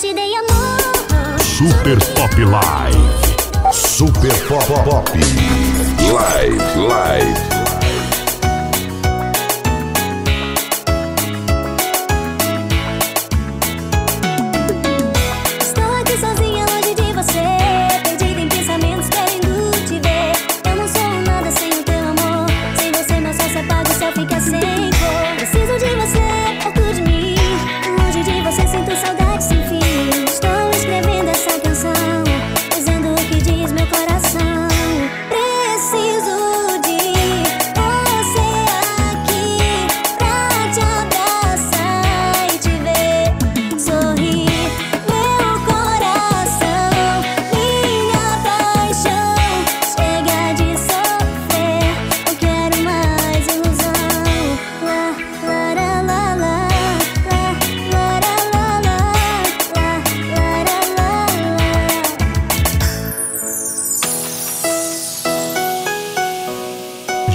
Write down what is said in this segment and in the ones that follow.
te dei amor. Super Pop Live. Super Pop Pop Live.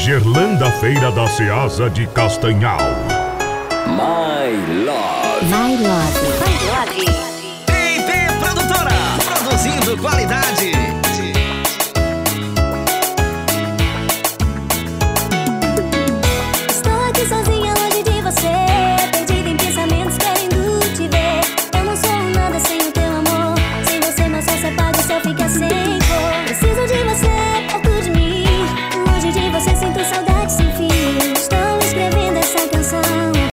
Gerlanda Feira da Ceasa de Castanhal. My Love. My Love. My Love. Tem produtora. Produzindo qualidade.